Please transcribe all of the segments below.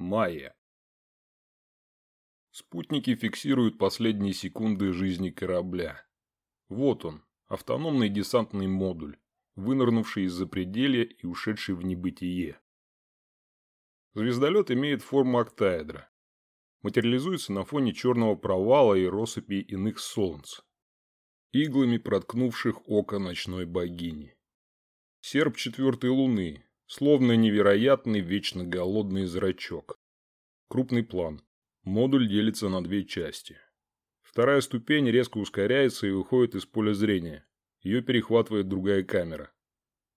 Майя. Спутники фиксируют последние секунды жизни корабля. Вот он, автономный десантный модуль, вынырнувший из-за пределя и ушедший в небытие. Звездолет имеет форму октаэдра. Материализуется на фоне черного провала и россыпи иных солнц, иглами проткнувших око ночной богини. Серп четвертой луны, словно невероятный вечно голодный зрачок. Крупный план. Модуль делится на две части. Вторая ступень резко ускоряется и выходит из поля зрения. Ее перехватывает другая камера.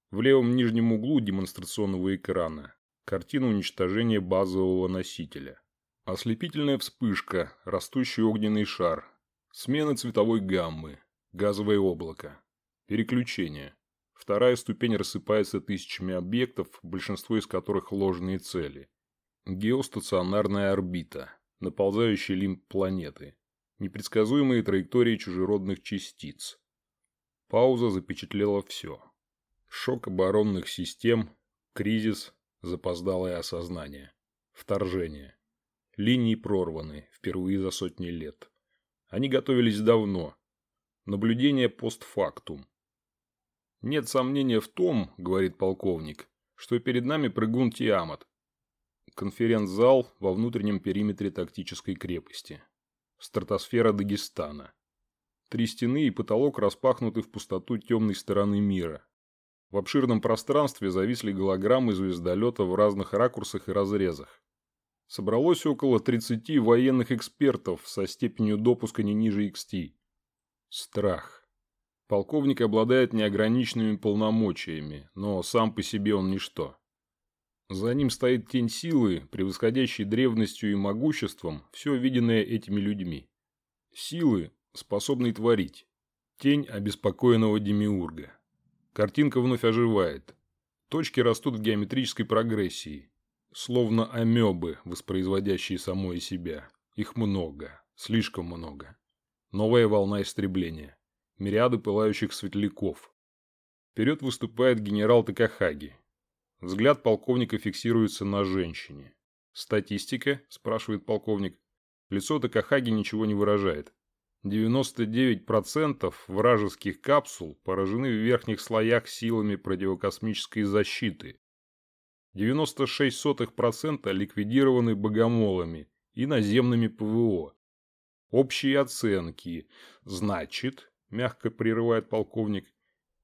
В левом нижнем углу демонстрационного экрана картина уничтожения базового носителя. Ослепительная вспышка, растущий огненный шар, смена цветовой гаммы, газовое облако, переключение. Вторая ступень рассыпается тысячами объектов, большинство из которых ложные цели. Геостационарная орбита, наползающий лимб планеты, непредсказуемые траектории чужеродных частиц. Пауза запечатлела все. Шок оборонных систем, кризис, запоздалое осознание, вторжение. Линии прорваны впервые за сотни лет. Они готовились давно. Наблюдение постфактум. «Нет сомнения в том, — говорит полковник, — что перед нами прыгун Тиамат. Конференц-зал во внутреннем периметре тактической крепости. Стратосфера Дагестана. Три стены и потолок распахнуты в пустоту темной стороны мира. В обширном пространстве зависли голограммы звездолета в разных ракурсах и разрезах. Собралось около 30 военных экспертов со степенью допуска не ниже XT. Страх. Полковник обладает неограниченными полномочиями, но сам по себе он ничто. За ним стоит тень силы, превосходящей древностью и могуществом все виденное этими людьми. Силы, способной творить. Тень обеспокоенного демиурга. Картинка вновь оживает. Точки растут в геометрической прогрессии. Словно амебы, воспроизводящие самое себя. Их много. Слишком много. Новая волна истребления мириады пылающих светляков. Вперед выступает генерал Такахаги. Взгляд полковника фиксируется на женщине. «Статистика?» – спрашивает полковник. Лицо Такахаги ничего не выражает. 99% вражеских капсул поражены в верхних слоях силами противокосмической защиты. 96% ликвидированы богомолами и наземными ПВО. Общие оценки. Значит, мягко прерывает полковник,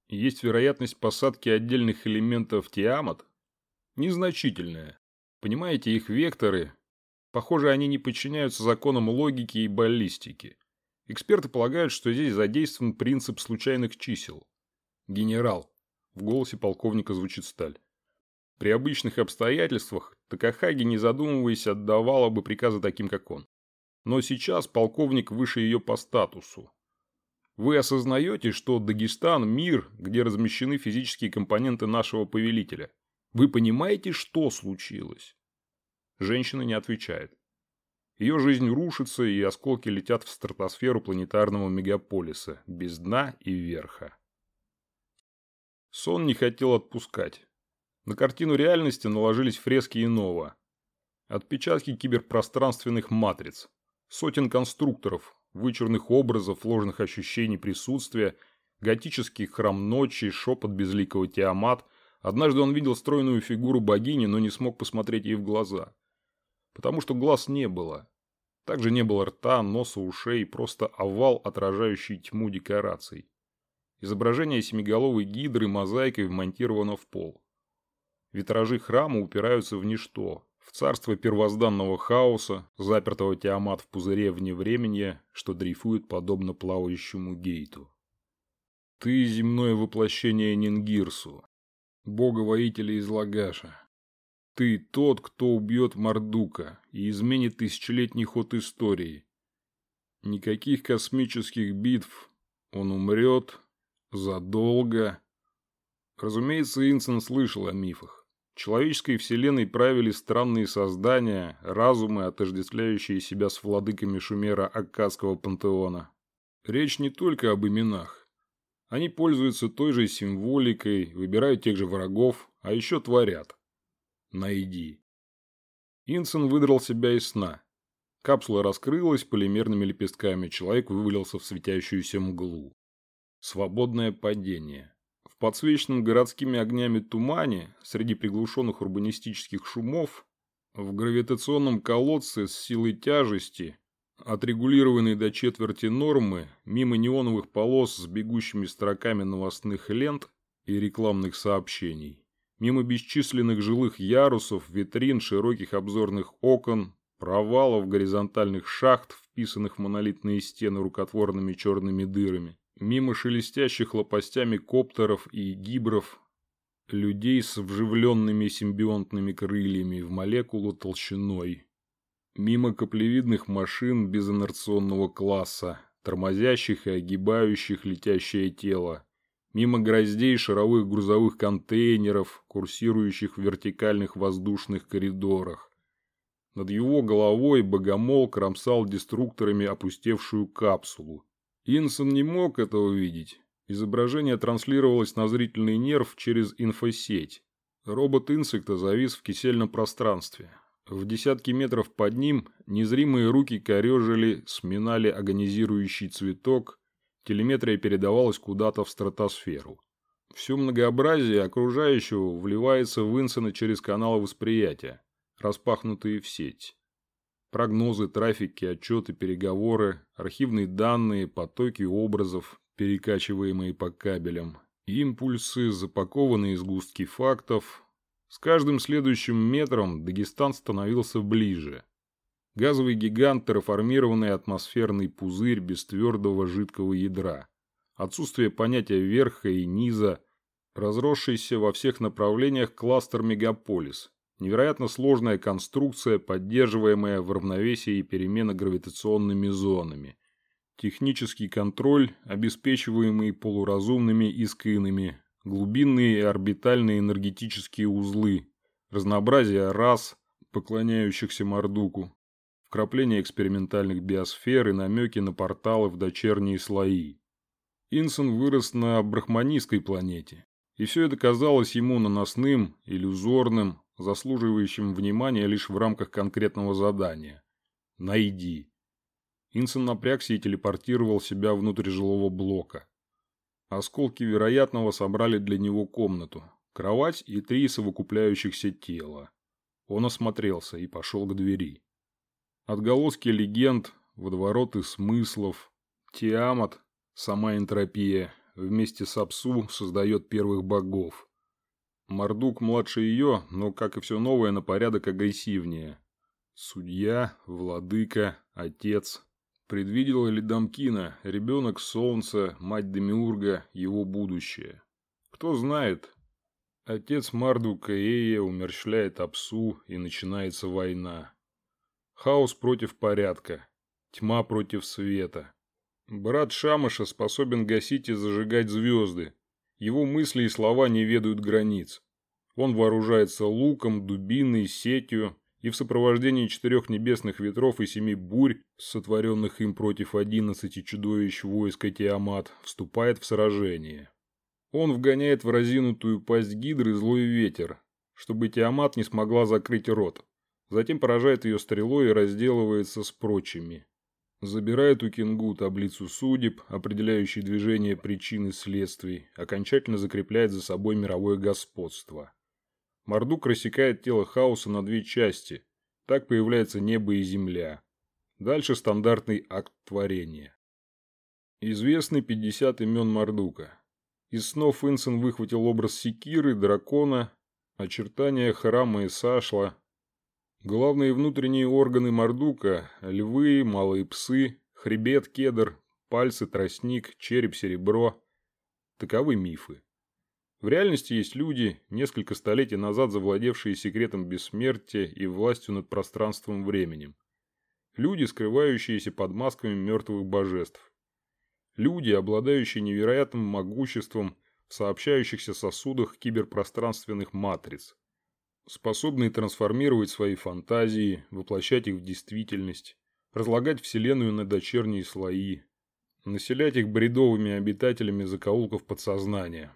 есть вероятность посадки отдельных элементов Тиамат? Незначительная. Понимаете, их векторы... Похоже, они не подчиняются законам логики и баллистики. Эксперты полагают, что здесь задействован принцип случайных чисел. Генерал. В голосе полковника звучит сталь. При обычных обстоятельствах Такахаги, не задумываясь, отдавала бы приказы таким, как он. Но сейчас полковник выше ее по статусу. Вы осознаете, что Дагестан – мир, где размещены физические компоненты нашего повелителя? Вы понимаете, что случилось?» Женщина не отвечает. Ее жизнь рушится, и осколки летят в стратосферу планетарного мегаполиса, без дна и верха. Сон не хотел отпускать. На картину реальности наложились фрески иного. Отпечатки киберпространственных матриц. Сотен конструкторов, вычурных образов, ложных ощущений присутствия, готический храм ночи, шепот безликого Тиамат. Однажды он видел стройную фигуру богини, но не смог посмотреть ей в глаза. Потому что глаз не было. Также не было рта, носа, ушей, просто овал, отражающий тьму декораций. Изображение семиголовой гидры мозаикой вмонтировано в пол. Витражи храма упираются в ничто, в царство первозданного хаоса, запертого Тиамат в пузыре вне времени, что дрейфует подобно плавающему гейту. Ты земное воплощение Нингирсу, бога-воителя из Лагаша. Ты тот, кто убьет Мардука и изменит тысячелетний ход истории. Никаких космических битв. Он умрет задолго. Разумеется, Инсен слышал о мифах человеческой вселенной правили странные создания, разумы, отождествляющие себя с владыками Шумера Аккадского пантеона. Речь не только об именах. Они пользуются той же символикой, выбирают тех же врагов, а еще творят. Найди. Инсон выдрал себя из сна. Капсула раскрылась полимерными лепестками, человек вывалился в светящуюся мглу. Свободное падение. Подсвеченном городскими огнями тумане, среди приглушенных урбанистических шумов, в гравитационном колодце с силой тяжести, отрегулированной до четверти нормы, мимо неоновых полос с бегущими строками новостных лент и рекламных сообщений, мимо бесчисленных жилых ярусов, витрин, широких обзорных окон, провалов, горизонтальных шахт, вписанных в монолитные стены рукотворными черными дырами, мимо шелестящих лопастями коптеров и гибров, людей с вживленными симбионтными крыльями в молекулу толщиной, мимо каплевидных машин безинерционного класса, тормозящих и огибающих летящее тело, мимо гроздей шаровых грузовых контейнеров, курсирующих в вертикальных воздушных коридорах. Над его головой богомол кромсал деструкторами опустевшую капсулу. Инсон не мог этого видеть. Изображение транслировалось на зрительный нерв через инфосеть. Робот инсекта завис в кисельном пространстве. В десятки метров под ним незримые руки корежили, сминали агонизирующий цветок, телеметрия передавалась куда-то в стратосферу. Все многообразие окружающего вливается в Инсона через каналы восприятия, распахнутые в сеть. Прогнозы, трафики, отчеты, переговоры, архивные данные, потоки образов, перекачиваемые по кабелям, импульсы, запакованные сгустки фактов. С каждым следующим метром Дагестан становился ближе. Газовый гигант – терраформированный атмосферный пузырь без твердого жидкого ядра. Отсутствие понятия верха и низа, разросшийся во всех направлениях кластер-мегаполис. Невероятно сложная конструкция, поддерживаемая в равновесии перемена гравитационными зонами – Технический контроль, обеспечиваемый полуразумными искинами, глубинные и орбитальные энергетические узлы, разнообразие рас, поклоняющихся Мордуку, вкрапление экспериментальных биосфер и намеки на порталы в дочерние слои. Инсон вырос на брахманистской планете, и все это казалось ему наносным, иллюзорным, заслуживающим внимания лишь в рамках конкретного задания. Найди. Инсон напрягся и телепортировал себя внутрь жилого блока. Осколки вероятного собрали для него комнату, кровать и три совокупляющихся тела. Он осмотрелся и пошел к двери. Отголоски легенд, водовороты смыслов, Тиамат, сама энтропия, вместе с Апсу создает первых богов. Мордук младше ее, но, как и все новое, на порядок агрессивнее. Судья, владыка, отец, Предвидела ли Дамкина, ребенок Солнца, мать Демиурга, его будущее? Кто знает. Отец Мардука Эя умерщвляет Апсу, и начинается война. Хаос против порядка. Тьма против света. Брат Шамаша способен гасить и зажигать звезды. Его мысли и слова не ведают границ. Он вооружается луком, дубиной, сетью, и в сопровождении четырех небесных ветров и семи бурь, сотворенных им против одиннадцати чудовищ войска Тиамат, вступает в сражение. Он вгоняет в разинутую пасть гидры злой ветер, чтобы Тиамат не смогла закрыть рот. Затем поражает ее стрелой и разделывается с прочими. Забирает у Кингу таблицу судеб, определяющей движение причин и следствий, окончательно закрепляет за собой мировое господство. Мордук рассекает тело хаоса на две части. Так появляется небо и земля. Дальше стандартный акт творения. Известны 50 имен Мордука. Из снов Инсен выхватил образ секиры, дракона, очертания храма и сашла. Главные внутренние органы Мордука – львы, малые псы, хребет, кедр, пальцы, тростник, череп, серебро. Таковы мифы. В реальности есть люди, несколько столетий назад завладевшие секретом бессмертия и властью над пространством временем. Люди, скрывающиеся под масками мертвых божеств. Люди, обладающие невероятным могуществом в сообщающихся сосудах киберпространственных матриц. Способные трансформировать свои фантазии, воплощать их в действительность, разлагать Вселенную на дочерние слои, населять их бредовыми обитателями закоулков подсознания.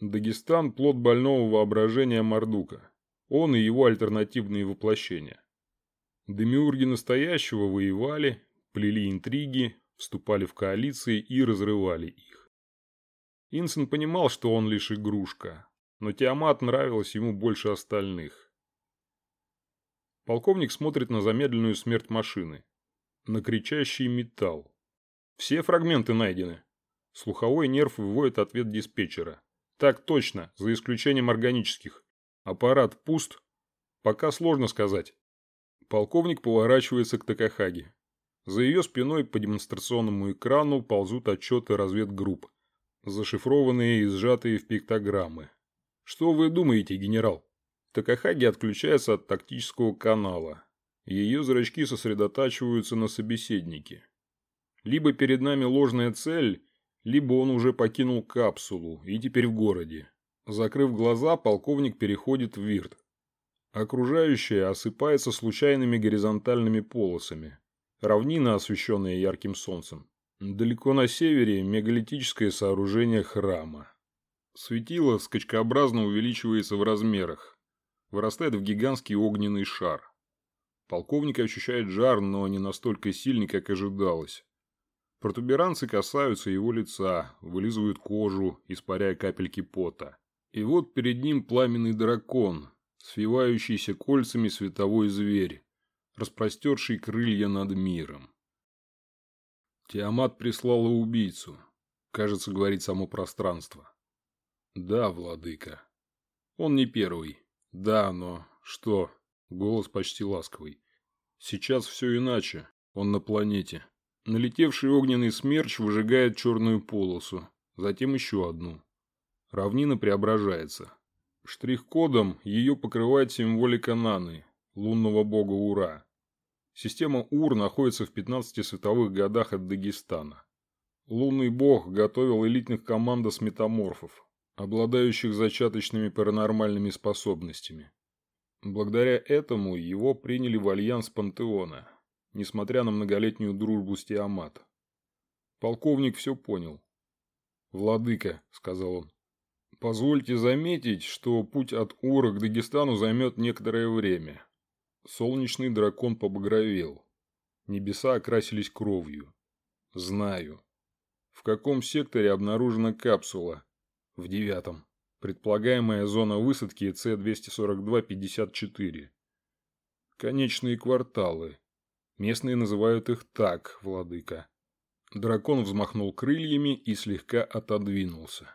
Дагестан – плод больного воображения Мордука. Он и его альтернативные воплощения. Демиурги настоящего воевали, плели интриги, вступали в коалиции и разрывали их. Инсен понимал, что он лишь игрушка, но Тиамат нравилась ему больше остальных. Полковник смотрит на замедленную смерть машины, на кричащий металл. Все фрагменты найдены. Слуховой нерв выводит ответ диспетчера. Так точно, за исключением органических. Аппарат пуст? Пока сложно сказать. Полковник поворачивается к Такахаге. За ее спиной по демонстрационному экрану ползут отчеты разведгрупп, зашифрованные и сжатые в пиктограммы. Что вы думаете, генерал? Такахаги отключается от тактического канала. Ее зрачки сосредотачиваются на собеседнике. Либо перед нами ложная цель, либо он уже покинул капсулу и теперь в городе. Закрыв глаза, полковник переходит в вирт. Окружающее осыпается случайными горизонтальными полосами. Равнина, освещенная ярким солнцем. Далеко на севере мегалитическое сооружение храма. Светило скачкообразно увеличивается в размерах. Вырастает в гигантский огненный шар. Полковник ощущает жар, но не настолько сильный, как ожидалось. Протуберанцы касаются его лица, вылизывают кожу, испаряя капельки пота. И вот перед ним пламенный дракон, свивающийся кольцами световой зверь, распростерший крылья над миром. Тиамат прислала убийцу. Кажется, говорит само пространство. Да, владыка. Он не первый. Да, но что? Голос почти ласковый. Сейчас все иначе. Он на планете. Налетевший огненный смерч выжигает черную полосу, затем еще одну. Равнина преображается. Штрих-кодом ее покрывает символика Наны, лунного бога Ура. Система Ур находится в 15 световых годах от Дагестана. Лунный бог готовил элитных командос метаморфов, обладающих зачаточными паранормальными способностями. Благодаря этому его приняли в альянс Пантеона, несмотря на многолетнюю дружбу с Тиамат. Полковник все понял. «Владыка», — сказал он, — «позвольте заметить, что путь от Ура к Дагестану займет некоторое время». Солнечный дракон побагровел. Небеса окрасились кровью. «Знаю». «В каком секторе обнаружена капсула?» «В девятом. Предполагаемая зона высадки С-242-54». «Конечные кварталы», Местные называют их так, владыка. Дракон взмахнул крыльями и слегка отодвинулся.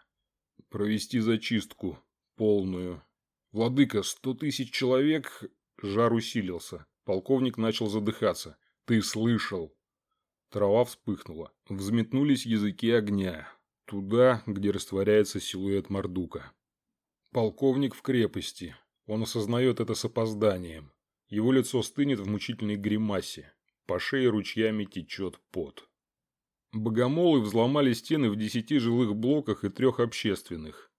Провести зачистку. Полную. Владыка, сто тысяч человек... Жар усилился. Полковник начал задыхаться. Ты слышал? Трава вспыхнула. Взметнулись языки огня. Туда, где растворяется силуэт Мордука. Полковник в крепости. Он осознает это с опозданием. Его лицо стынет в мучительной гримасе. По шее ручьями течет пот. Богомолы взломали стены в десяти жилых блоках и трех общественных.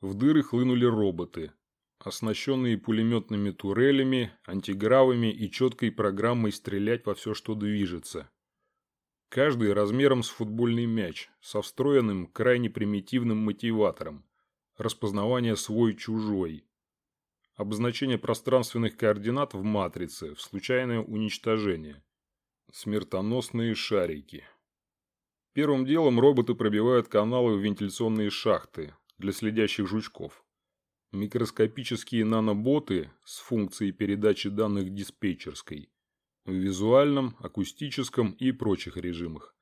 В дыры хлынули роботы, оснащенные пулеметными турелями, антигравами и четкой программой стрелять во все, что движется. Каждый размером с футбольный мяч, со встроенным крайне примитивным мотиватором. Распознавание свой-чужой обозначение пространственных координат в матрице, в случайное уничтожение. Смертоносные шарики. Первым делом роботы пробивают каналы в вентиляционные шахты для следящих жучков. Микроскопические наноботы с функцией передачи данных диспетчерской в визуальном, акустическом и прочих режимах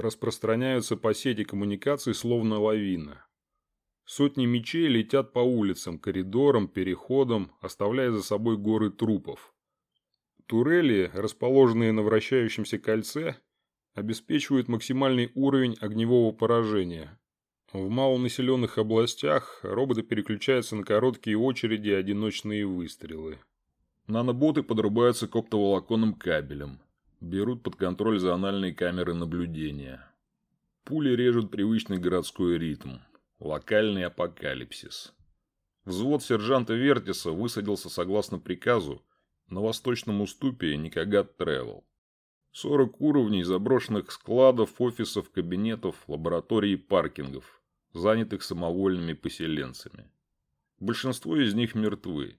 распространяются по сети коммуникаций словно лавина. Сотни мечей летят по улицам, коридорам, переходам, оставляя за собой горы трупов. Турели, расположенные на вращающемся кольце, обеспечивают максимальный уровень огневого поражения. В малонаселенных областях роботы переключаются на короткие очереди и одиночные выстрелы. Наноботы подрубаются к оптоволоконным кабелям, берут под контроль зональные камеры наблюдения. Пули режут привычный городской ритм, Локальный апокалипсис. Взвод сержанта Вертиса высадился согласно приказу на восточном уступе Никогат Тревел. 40 уровней заброшенных складов, офисов, кабинетов, лабораторий и паркингов, занятых самовольными поселенцами. Большинство из них мертвы.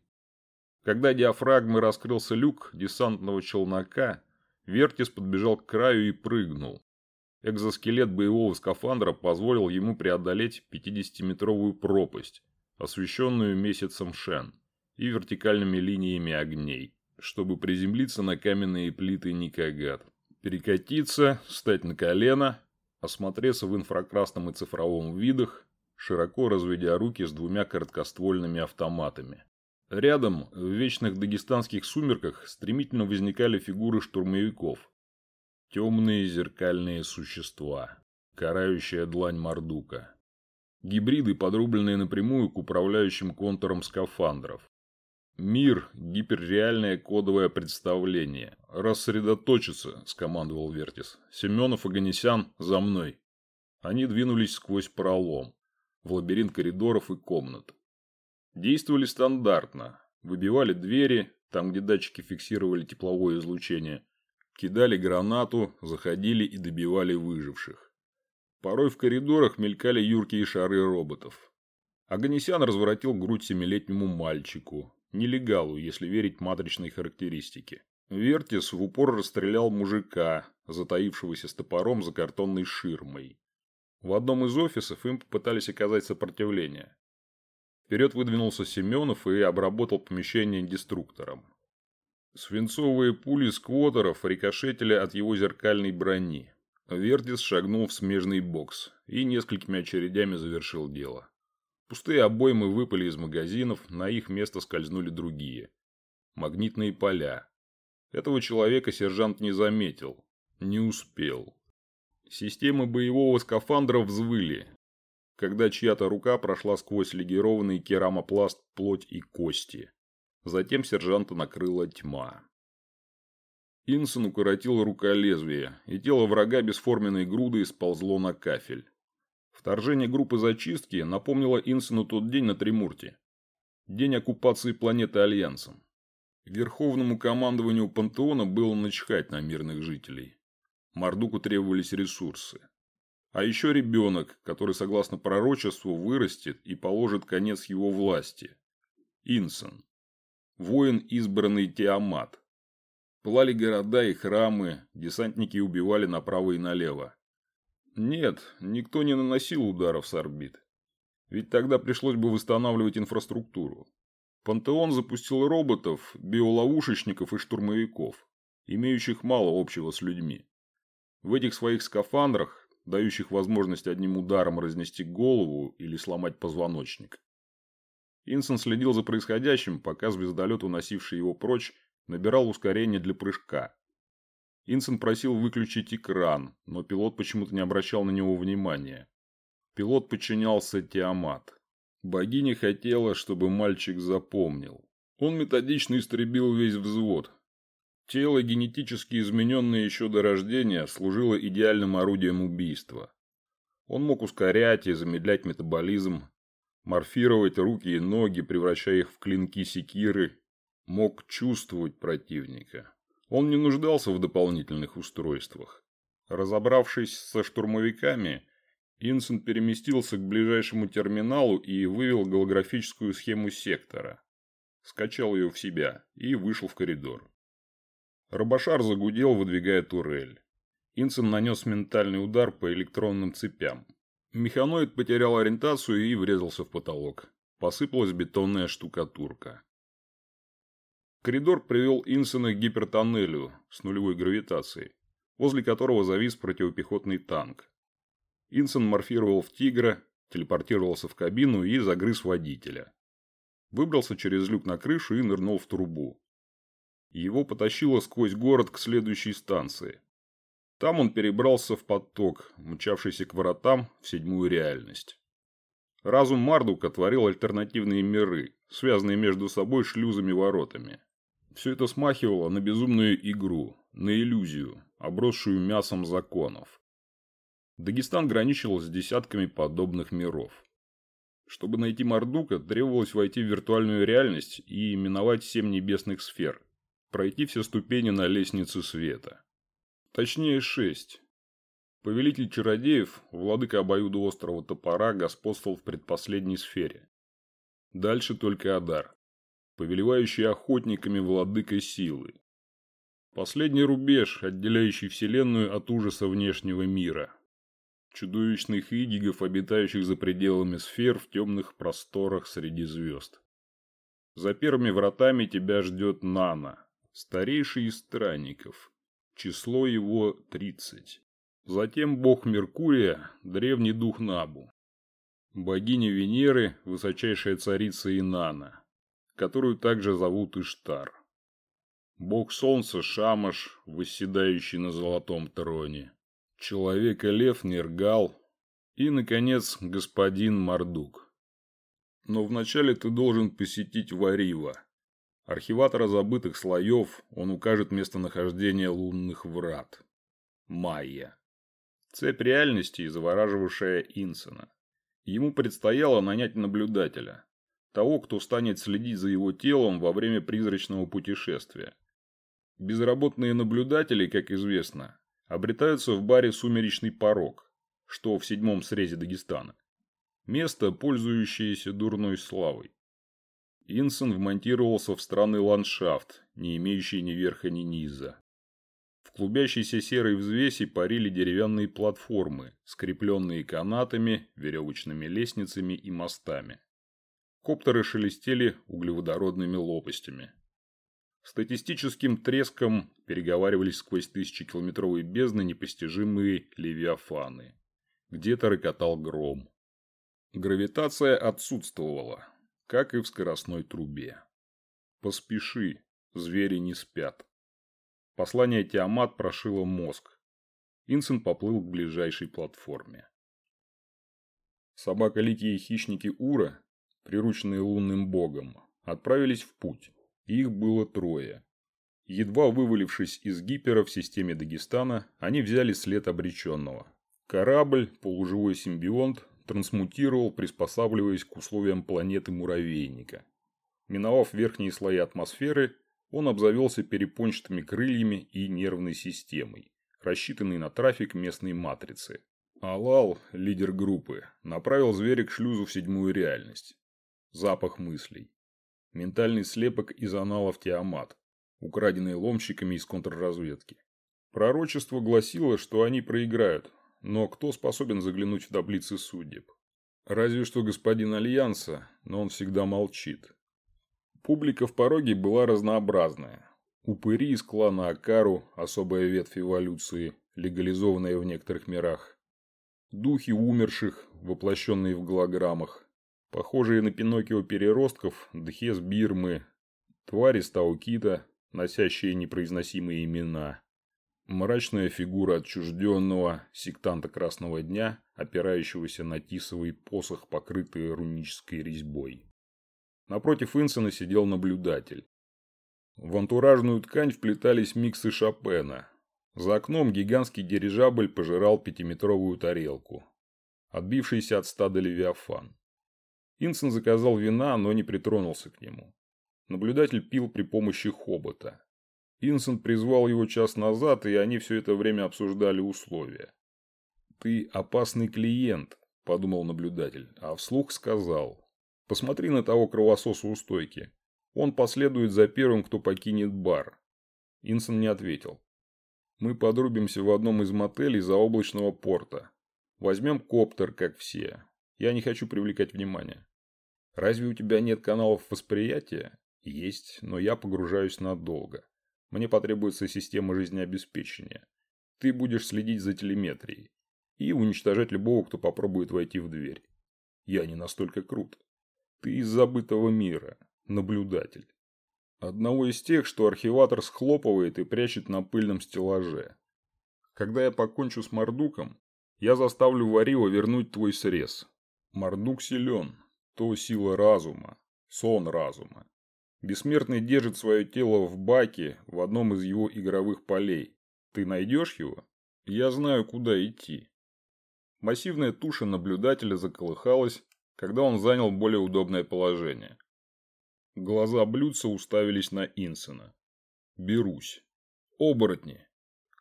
Когда диафрагмой раскрылся люк десантного челнока, Вертис подбежал к краю и прыгнул. Экзоскелет боевого скафандра позволил ему преодолеть 50-метровую пропасть, освещенную месяцем Шен и вертикальными линиями огней, чтобы приземлиться на каменные плиты Никагат. Перекатиться, встать на колено, осмотреться в инфракрасном и цифровом видах, широко разведя руки с двумя короткоствольными автоматами. Рядом, в вечных дагестанских сумерках, стремительно возникали фигуры штурмовиков. Темные зеркальные существа. Карающая длань Мордука. Гибриды, подрубленные напрямую к управляющим контурам скафандров. «Мир – гиперреальное кодовое представление. Рассредоточиться», – скомандовал Вертис. «Семенов и Ганесян за мной». Они двинулись сквозь пролом, в лабиринт коридоров и комнат. Действовали стандартно. Выбивали двери, там, где датчики фиксировали тепловое излучение. Кидали гранату, заходили и добивали выживших. Порой в коридорах мелькали юркие шары роботов. Аганесян разворотил грудь семилетнему мальчику, нелегалу, если верить матричной характеристике. Вертис в упор расстрелял мужика, затаившегося с топором за картонной ширмой. В одном из офисов им попытались оказать сопротивление. Вперед выдвинулся Семенов и обработал помещение деструктором. Свинцовые пули сквотеров рикошетили от его зеркальной брони. Вертис шагнул в смежный бокс и несколькими очередями завершил дело. Пустые обоймы выпали из магазинов, на их место скользнули другие. Магнитные поля. Этого человека сержант не заметил. Не успел. Системы боевого скафандра взвыли когда чья-то рука прошла сквозь легированный керамопласт плоть и кости. Затем сержанта накрыла тьма. Инсон укоротил рука лезвия, и тело врага бесформенной грудой сползло на кафель. Вторжение группы зачистки напомнило Инсону тот день на Тримурте. День оккупации планеты Альянсом. Верховному командованию Пантеона было начхать на мирных жителей. Мордуку требовались ресурсы. А еще ребенок, который, согласно пророчеству, вырастет и положит конец его власти. Инсон. Воин, избранный Тиамат. Плали города и храмы, десантники убивали направо и налево. Нет, никто не наносил ударов с орбит. Ведь тогда пришлось бы восстанавливать инфраструктуру. Пантеон запустил роботов, биоловушечников и штурмовиков, имеющих мало общего с людьми. В этих своих скафандрах дающих возможность одним ударом разнести голову или сломать позвоночник. Инсон следил за происходящим, пока звездолет, уносивший его прочь, набирал ускорение для прыжка. Инсон просил выключить экран, но пилот почему-то не обращал на него внимания. Пилот подчинялся Тиамат. Богиня хотела, чтобы мальчик запомнил. Он методично истребил весь взвод, Тело, генетически измененное еще до рождения, служило идеальным орудием убийства. Он мог ускорять и замедлять метаболизм, морфировать руки и ноги, превращая их в клинки секиры, мог чувствовать противника. Он не нуждался в дополнительных устройствах. Разобравшись со штурмовиками, Инсен переместился к ближайшему терминалу и вывел голографическую схему сектора. Скачал ее в себя и вышел в коридор. Робошар загудел, выдвигая турель. Инсен нанес ментальный удар по электронным цепям. Механоид потерял ориентацию и врезался в потолок. Посыпалась бетонная штукатурка. Коридор привел Инсена к гипертоннелю с нулевой гравитацией, возле которого завис противопехотный танк. Инсен морфировал в «Тигра», телепортировался в кабину и загрыз водителя. Выбрался через люк на крышу и нырнул в трубу. Его потащило сквозь город к следующей станции. Там он перебрался в поток, мчавшийся к воротам в седьмую реальность. Разум Мардука творил альтернативные миры, связанные между собой шлюзами-воротами. Все это смахивало на безумную игру, на иллюзию, обросшую мясом законов. Дагестан граничил с десятками подобных миров. Чтобы найти Мардука, требовалось войти в виртуальную реальность и именовать семь небесных сфер, пройти все ступени на лестнице света. Точнее, шесть. Повелитель чародеев, владыка обоюдоострого топора, господствовал в предпоследней сфере. Дальше только Адар. повелевающий охотниками владыкой силы. Последний рубеж, отделяющий Вселенную от ужаса внешнего мира. Чудовищных идигов, обитающих за пределами сфер в темных просторах среди звезд. За первыми вратами тебя ждет Нана, старейший из странников. Число его тридцать. Затем бог Меркурия, древний дух Набу. Богиня Венеры, высочайшая царица Инана, которую также зовут Иштар. Бог Солнца Шамаш, восседающий на золотом троне. Человека-лев Нергал. И, наконец, господин Мардук. Но вначале ты должен посетить Варива. Архиватора забытых слоев, он укажет местонахождение лунных врат. Майя. Цепь реальности, завораживавшая Инсона. Ему предстояло нанять наблюдателя. Того, кто станет следить за его телом во время призрачного путешествия. Безработные наблюдатели, как известно, обретаются в баре «Сумеречный порог», что в седьмом срезе Дагестана. Место, пользующееся дурной славой. Инсон вмонтировался в странный ландшафт, не имеющий ни верха, ни низа клубящейся серой взвеси парили деревянные платформы, скрепленные канатами, веревочными лестницами и мостами. Коптеры шелестели углеводородными лопастями. Статистическим треском переговаривались сквозь тысячекилометровые бездны непостижимые левиафаны. Где-то рыкотал гром. Гравитация отсутствовала, как и в скоростной трубе. Поспеши, звери не спят. Послание Тиамат прошило мозг. Инсен поплыл к ближайшей платформе. Собака-лики и хищники Ура, прирученные лунным богом, отправились в путь. Их было трое. Едва вывалившись из гипера в системе Дагестана, они взяли след обреченного. Корабль, полуживой симбионт, трансмутировал, приспосабливаясь к условиям планеты Муравейника. Миновав верхние слои атмосферы, он обзавелся перепончатыми крыльями и нервной системой, рассчитанной на трафик местной матрицы. Алал, лидер группы, направил зверя к шлюзу в седьмую реальность. Запах мыслей. Ментальный слепок из аналов Тиамат, украденный ломщиками из контрразведки. Пророчество гласило, что они проиграют, но кто способен заглянуть в таблицы судеб? Разве что господин Альянса, но он всегда молчит. Публика в пороге была разнообразная. Упыри из клана Акару, особая ветвь эволюции, легализованная в некоторых мирах. Духи умерших, воплощенные в голограммах. Похожие на Пиноккио переростков, Дхес Бирмы. Твари Стаукита, носящие непроизносимые имена. Мрачная фигура отчужденного, сектанта Красного Дня, опирающегося на тисовый посох, покрытый рунической резьбой. Напротив Инсона сидел наблюдатель. В антуражную ткань вплетались миксы Шопена. За окном гигантский дирижабль пожирал пятиметровую тарелку. Отбившийся от стада Левиафан. Инсон заказал вина, но не притронулся к нему. Наблюдатель пил при помощи хобота. Инсон призвал его час назад, и они все это время обсуждали условия. «Ты опасный клиент», – подумал наблюдатель, а вслух сказал. Посмотри на того кровососа у стойки. Он последует за первым, кто покинет бар. Инсон не ответил. Мы подрубимся в одном из мотелей за облачного порта. Возьмем коптер, как все. Я не хочу привлекать внимание. Разве у тебя нет каналов восприятия? Есть, но я погружаюсь надолго. Мне потребуется система жизнеобеспечения. Ты будешь следить за телеметрией. И уничтожать любого, кто попробует войти в дверь. Я не настолько крут. Ты из забытого мира, наблюдатель. Одного из тех, что архиватор схлопывает и прячет на пыльном стеллаже. Когда я покончу с Мордуком, я заставлю Варива вернуть твой срез. Мордук силен, то сила разума, сон разума. Бессмертный держит свое тело в баке в одном из его игровых полей. Ты найдешь его? Я знаю, куда идти. Массивная туша наблюдателя заколыхалась, когда он занял более удобное положение. Глаза блюдца уставились на Инсона. «Берусь». «Оборотни!»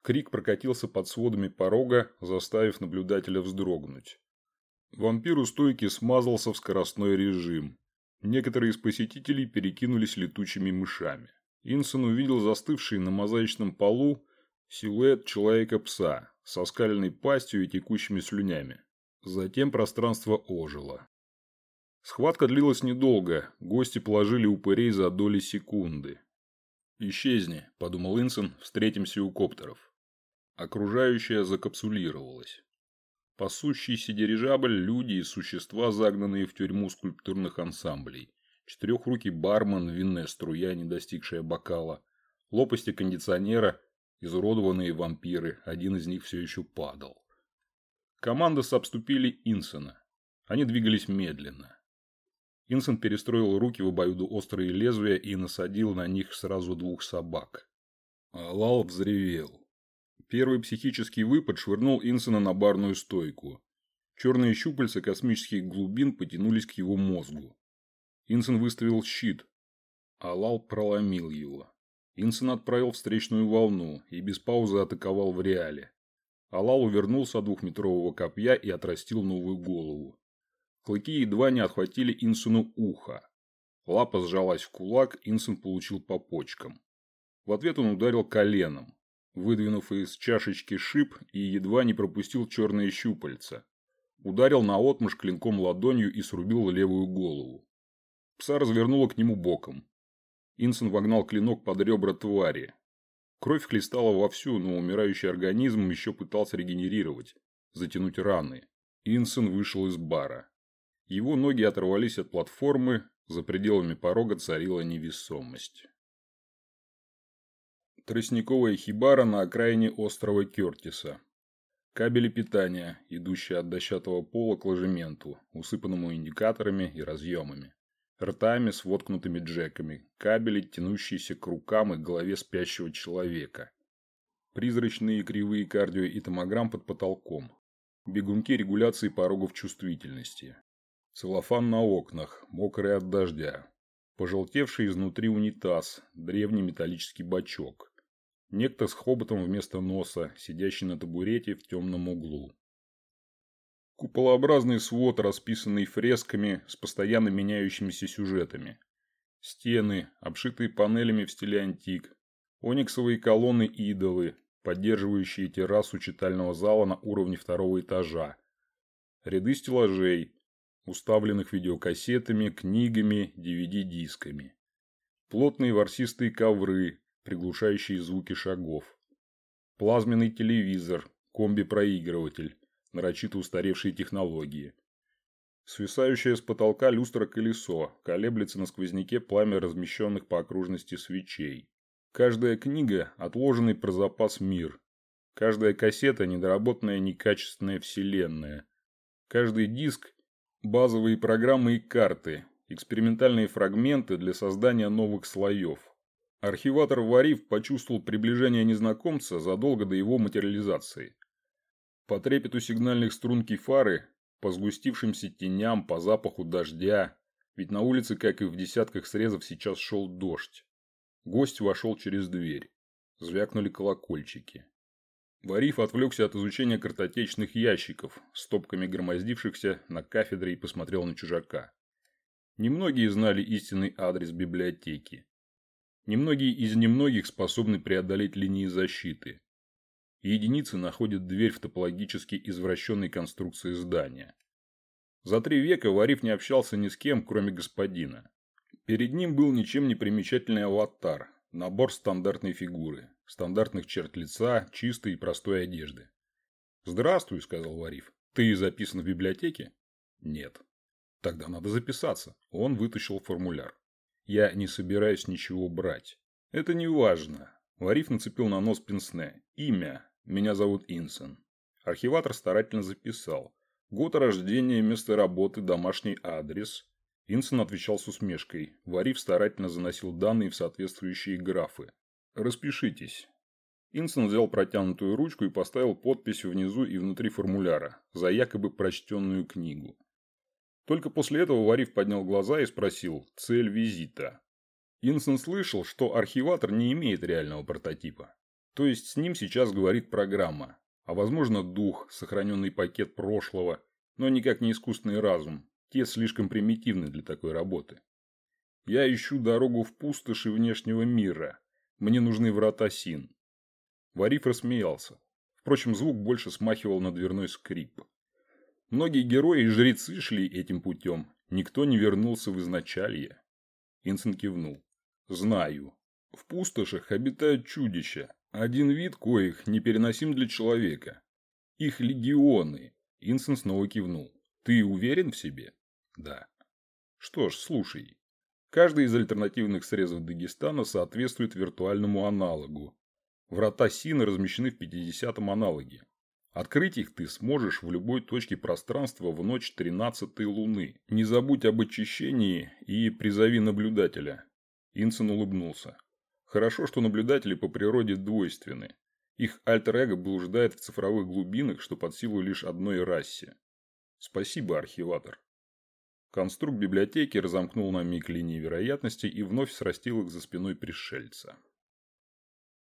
Крик прокатился под сводами порога, заставив наблюдателя вздрогнуть. Вампир у стойки смазался в скоростной режим. Некоторые из посетителей перекинулись летучими мышами. Инсон увидел застывший на мозаичном полу силуэт человека-пса со скаленной пастью и текущими слюнями. Затем пространство ожило. Схватка длилась недолго, гости положили упырей за доли секунды. «Исчезни», – подумал Инсон, – «встретимся у коптеров». Окружающее закапсулировалось. Пасущийся дирижабль, люди и существа, загнанные в тюрьму скульптурных ансамблей. Четырехрукий бармен, винная струя, не достигшая бокала. Лопасти кондиционера, изуродованные вампиры, один из них все еще падал. Команда обступили Инсона. Они двигались медленно. Инсон перестроил руки в обоюдоострые лезвия и насадил на них сразу двух собак. Алал взревел. Первый психический выпад швырнул Инсона на барную стойку. Черные щупальца космических глубин потянулись к его мозгу. Инсон выставил щит. Алал проломил его. Инсон отправил встречную волну и без паузы атаковал в реале. Алал увернулся от двухметрового копья и отрастил новую голову. Клыки едва не отхватили Инсону ухо. Лапа сжалась в кулак, Инсон получил по почкам. В ответ он ударил коленом выдвинув из чашечки шип и едва не пропустил черные щупальца. Ударил наотмашь клинком ладонью и срубил левую голову. Пса развернуло к нему боком. Инсон вогнал клинок под ребра твари. Кровь хлестала вовсю, но умирающий организм еще пытался регенерировать, затянуть раны. Инсон вышел из бара. Его ноги оторвались от платформы, за пределами порога царила невесомость. Тростниковая хибара на окраине острова Кертиса. Кабели питания, идущие от дощатого пола к ложементу, усыпанному индикаторами и разъемами. Ртами с воткнутыми джеками, кабели, тянущиеся к рукам и голове спящего человека. Призрачные кривые кардио и томограмм под потолком. Бегунки регуляции порогов чувствительности. Целлофан на окнах, мокрый от дождя. Пожелтевший изнутри унитаз, древний металлический бачок. Некто с хоботом вместо носа, сидящий на табурете в темном углу. Куполообразный свод, расписанный фресками с постоянно меняющимися сюжетами. Стены, обшитые панелями в стиле антик. Ониксовые колонны идолы, поддерживающие террасу читального зала на уровне второго этажа. Ряды стеллажей, уставленных видеокассетами, книгами, DVD-дисками. Плотные ворсистые ковры, приглушающие звуки шагов. Плазменный телевизор, комби-проигрыватель, нарочито устаревшие технологии. Свисающее с потолка люстра-колесо, колеблется на сквозняке пламя размещенных по окружности свечей. Каждая книга – отложенный про запас мир. Каждая кассета – недоработанная некачественная вселенная. Каждый диск – базовые программы и карты, экспериментальные фрагменты для создания новых слоев – Архиватор Варив почувствовал приближение незнакомца задолго до его материализации. По трепету сигнальных струн кефары, по сгустившимся теням, по запаху дождя, ведь на улице, как и в десятках срезов, сейчас шел дождь. Гость вошел через дверь. Звякнули колокольчики. Вариф отвлекся от изучения картотечных ящиков, стопками громоздившихся на кафедре и посмотрел на чужака. Немногие знали истинный адрес библиотеки. Немногие из немногих способны преодолеть линии защиты. Единицы находят дверь в топологически извращенной конструкции здания. За три века Вариф не общался ни с кем, кроме господина. Перед ним был ничем не примечательный аватар, набор стандартной фигуры, стандартных черт лица, чистой и простой одежды. «Здравствуй», – сказал Вариф. «Ты записан в библиотеке?» «Нет». «Тогда надо записаться». Он вытащил формуляр. Я не собираюсь ничего брать. Это не важно. Вариф нацепил на нос пенсне. Имя. Меня зовут Инсон. Архиватор старательно записал. Год рождения, место работы, домашний адрес. Инсон отвечал с усмешкой. Вариф старательно заносил данные в соответствующие графы. «Распишитесь». Инсон взял протянутую ручку и поставил подпись внизу и внутри формуляра за якобы прочтенную книгу. Только после этого Варив поднял глаза и спросил «Цель визита?». Инсон слышал, что архиватор не имеет реального прототипа. То есть с ним сейчас говорит программа, а возможно дух, сохраненный пакет прошлого, но никак не искусственный разум. Те слишком примитивны для такой работы. Я ищу дорогу в пустоши внешнего мира. Мне нужны врата Син. Вариф рассмеялся. Впрочем, звук больше смахивал на дверной скрип. Многие герои и жрецы шли этим путем. Никто не вернулся в изначалье. Инсен кивнул. Знаю. В пустошах обитают чудища. Один вид коих непереносим для человека. Их легионы. Инсен снова кивнул. Ты уверен в себе? Да. Что ж, слушай. Каждый из альтернативных срезов Дагестана соответствует виртуальному аналогу. Врата Сины размещены в 50-м аналоге. Открыть их ты сможешь в любой точке пространства в ночь 13-й луны. Не забудь об очищении и призови наблюдателя. Инсен улыбнулся. Хорошо, что наблюдатели по природе двойственны. Их альтер-эго блуждает в цифровых глубинах, что под силу лишь одной расе. Спасибо, архиватор. Конструкт библиотеки разомкнул на миг линии вероятности и вновь срастил их за спиной пришельца.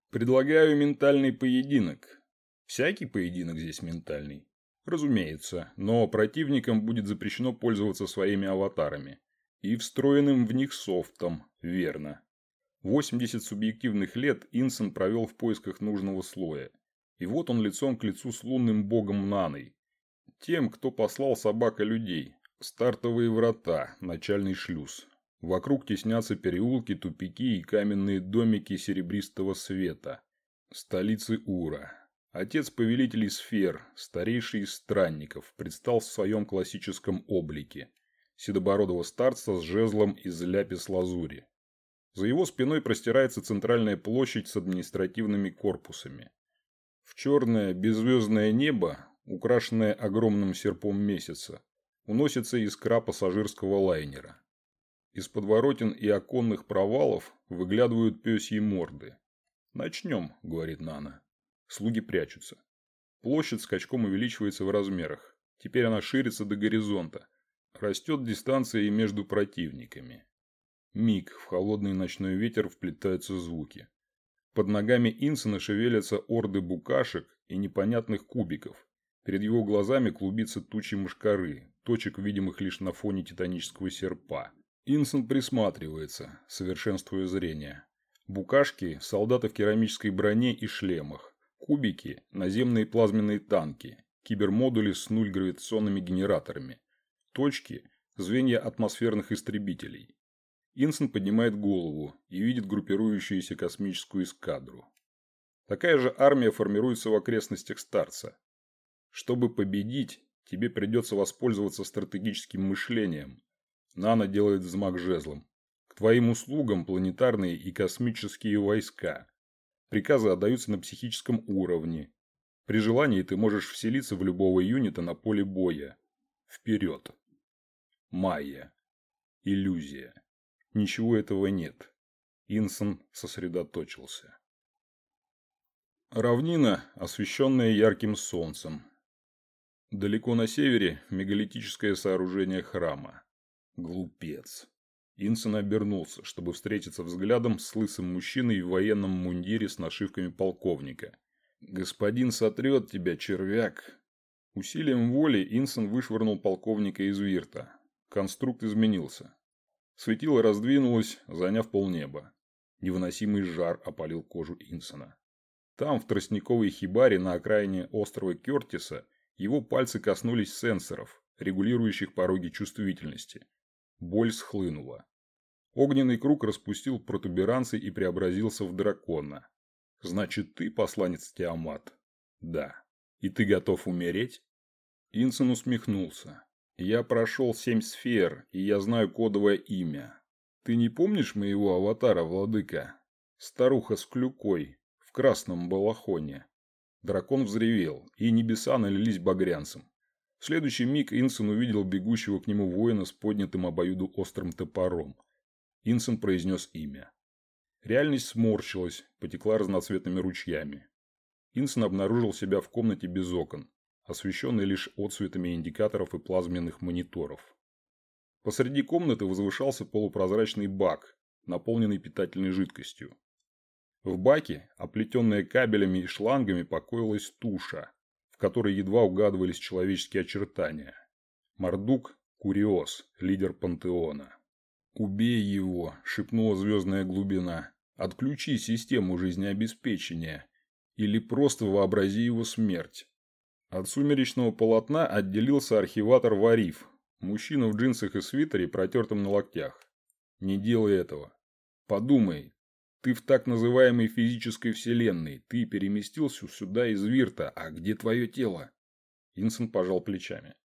Предлагаю ментальный поединок. Всякий поединок здесь ментальный. Разумеется, но противникам будет запрещено пользоваться своими аватарами. И встроенным в них софтом, верно. 80 субъективных лет Инсен провел в поисках нужного слоя. И вот он лицом к лицу с лунным богом Наной. Тем, кто послал собака людей, Стартовые врата, начальный шлюз. Вокруг теснятся переулки, тупики и каменные домики серебристого света. Столицы Ура. Отец повелителей сфер, старейший из странников, предстал в своем классическом облике. Седобородого старца с жезлом из ляпис-лазури. За его спиной простирается центральная площадь с административными корпусами. В черное беззвездное небо, украшенное огромным серпом месяца, уносится искра пассажирского лайнера. Из подворотен и оконных провалов выглядывают пёсьи морды. «Начнем», — говорит Нана. Слуги прячутся. Площадь скачком увеличивается в размерах. Теперь она ширится до горизонта. Растет дистанция и между противниками. Миг, в холодный ночной ветер вплетаются звуки. Под ногами Инсона шевелятся орды букашек и непонятных кубиков. Перед его глазами клубится тучи мушкары, точек, видимых лишь на фоне титанического серпа. Инсон присматривается, совершенствуя зрение. Букашки – солдаты в керамической броне и шлемах. Кубики – наземные плазменные танки. Кибермодули с нуль-гравитационными генераторами. Точки – звенья атмосферных истребителей. Инсон поднимает голову и видит группирующуюся космическую эскадру. Такая же армия формируется в окрестностях Старца. Чтобы победить, Тебе придется воспользоваться стратегическим мышлением. Нано делает взмах жезлом. К твоим услугам планетарные и космические войска. Приказы отдаются на психическом уровне. При желании ты можешь вселиться в любого юнита на поле боя. Вперед. Майя. Иллюзия. Ничего этого нет. Инсон сосредоточился. Равнина, освещенная ярким солнцем, Далеко на севере мегалитическое сооружение храма. Глупец. Инсон обернулся, чтобы встретиться взглядом с лысым мужчиной в военном мундире с нашивками полковника. «Господин сотрет тебя, червяк!» Усилием воли Инсон вышвырнул полковника из вирта. Конструкт изменился. Светило раздвинулось, заняв полнеба. Невыносимый жар опалил кожу Инсона. Там, в тростниковой хибаре на окраине острова Кертиса, его пальцы коснулись сенсоров, регулирующих пороги чувствительности. Боль схлынула. Огненный круг распустил протуберанцы и преобразился в дракона. «Значит, ты посланец Тиамат?» «Да. И ты готов умереть?» Инсон усмехнулся. «Я прошел семь сфер, и я знаю кодовое имя. Ты не помнишь моего аватара, владыка? Старуха с клюкой, в красном балахоне. Дракон взревел, и небеса налились багрянцем. В следующий миг Инсон увидел бегущего к нему воина с поднятым обоюду острым топором. Инсон произнес имя. Реальность сморщилась, потекла разноцветными ручьями. Инсон обнаружил себя в комнате без окон, освещенной лишь отсветами индикаторов и плазменных мониторов. Посреди комнаты возвышался полупрозрачный бак, наполненный питательной жидкостью. В баке, оплетенная кабелями и шлангами, покоилась туша, которой едва угадывались человеческие очертания. Мордук – Куриос, лидер пантеона. «Убей его», – шепнула звездная глубина. «Отключи систему жизнеобеспечения. Или просто вообрази его смерть». От сумеречного полотна отделился архиватор Вариф, мужчина в джинсах и свитере, протертом на локтях. «Не делай этого. Подумай, ты в так называемой физической вселенной. Ты переместился сюда из Вирта. А где твое тело? Инсон пожал плечами.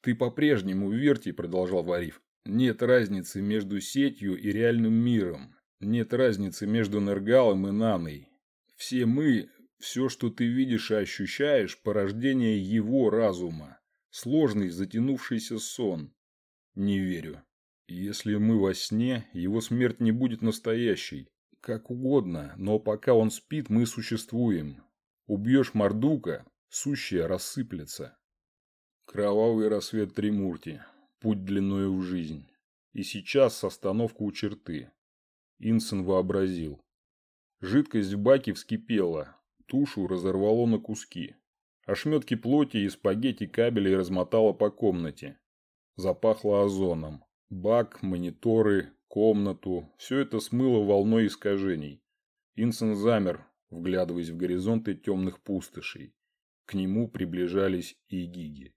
Ты по-прежнему в Вирте, продолжал Вариф. Нет разницы между сетью и реальным миром. Нет разницы между Нергалом и Наной. Все мы, все, что ты видишь и ощущаешь, порождение его разума. Сложный, затянувшийся сон. Не верю. Если мы во сне, его смерть не будет настоящей. Как угодно, но пока он спит, мы существуем. Убьешь Мордука, сущее рассыплется. Кровавый рассвет Тримурти. Путь длиною в жизнь. И сейчас остановка у черты. Инсон вообразил. Жидкость в баке вскипела. Тушу разорвало на куски. Ошметки плоти и спагетти кабелей размотало по комнате. Запахло озоном. Бак, мониторы, комнату. Все это смыло волной искажений. Инсон замер, вглядываясь в горизонты темных пустошей. К нему приближались и гиги.